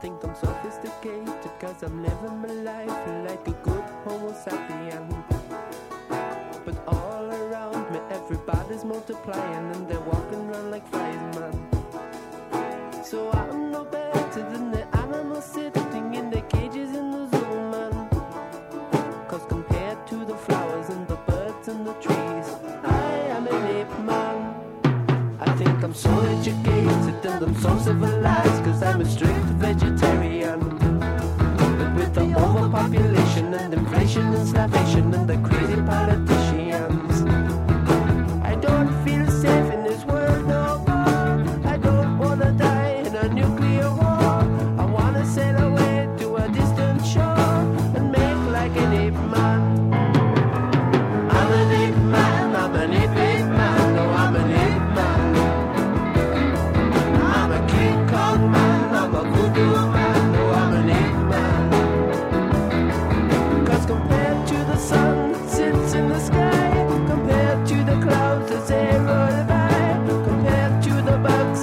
think I'm sophisticated cause I'm living my life like a good homo sapien But all around me everybody's multiplying and they're walking around like flies man. So I'm no better than the animals sitting in their cages in the zoo man. Cause compared to the flowers and the birds and the trees I am an ape man. I think I'm so educated and I'm so civilized cause I'm a strict starvation and the crazy politicians. I don't feel safe in this world no more. I don't wanna die in a new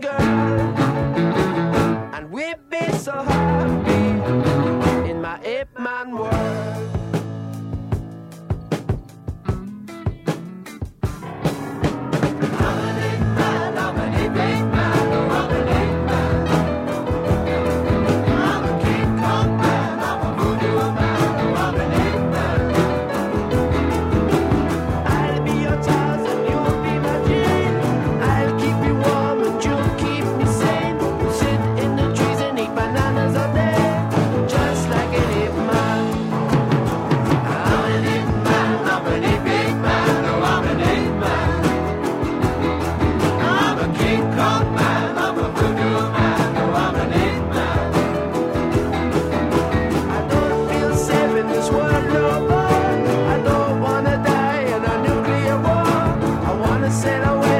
girl. away.